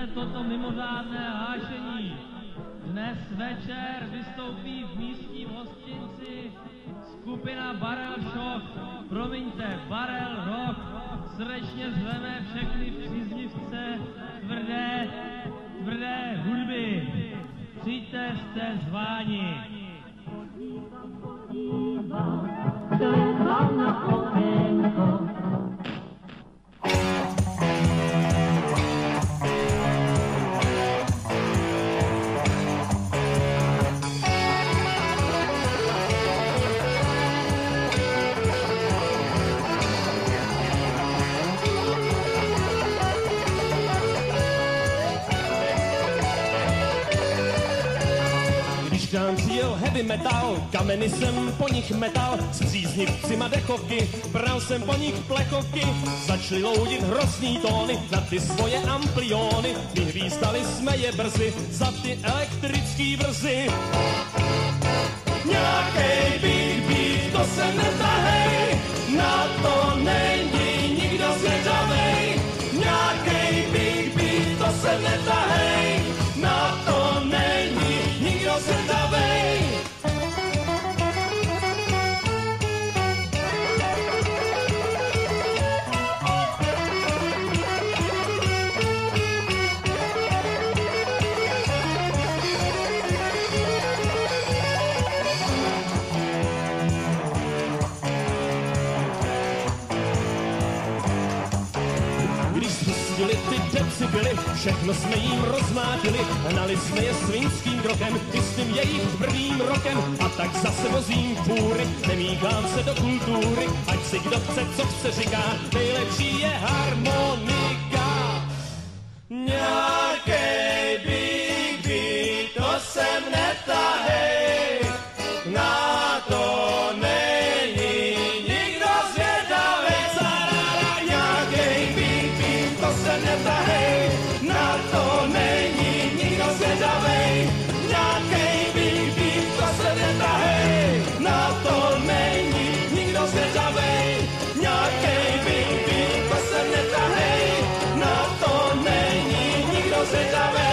vyslechněte toto mimořádné hlášení. Dnes večer vystoupí v místním hostinci skupina Barel Shock. Promiňte, Barel Rock. Srdečně zveme všechny příznivce tvrdé, tvrdé hudby. Přijďte, jste zváni. To Přijel heavy metal, kameny jsem po nich metal, s příznivcima dechovky, bral jsem po nich plechovky, začali loudit hrozný tóny na ty svoje ampliony, vyhvízdali jsme je brzy za ty elektrický brzy. Nějakej big beat, to se netahej, na to není nikdo zvědavej. Nějakej big beat, to se netahej, Spustili ty decibely, všechno jsme jim rozmátili, hnali jsme je svinským krokem, jistým jejich prvním rokem. A tak zase vozím fůry, nemíchám se do kultury, ať si kdo chce, co chce říká, nejlepší je harmonika. Nějak Você já vem.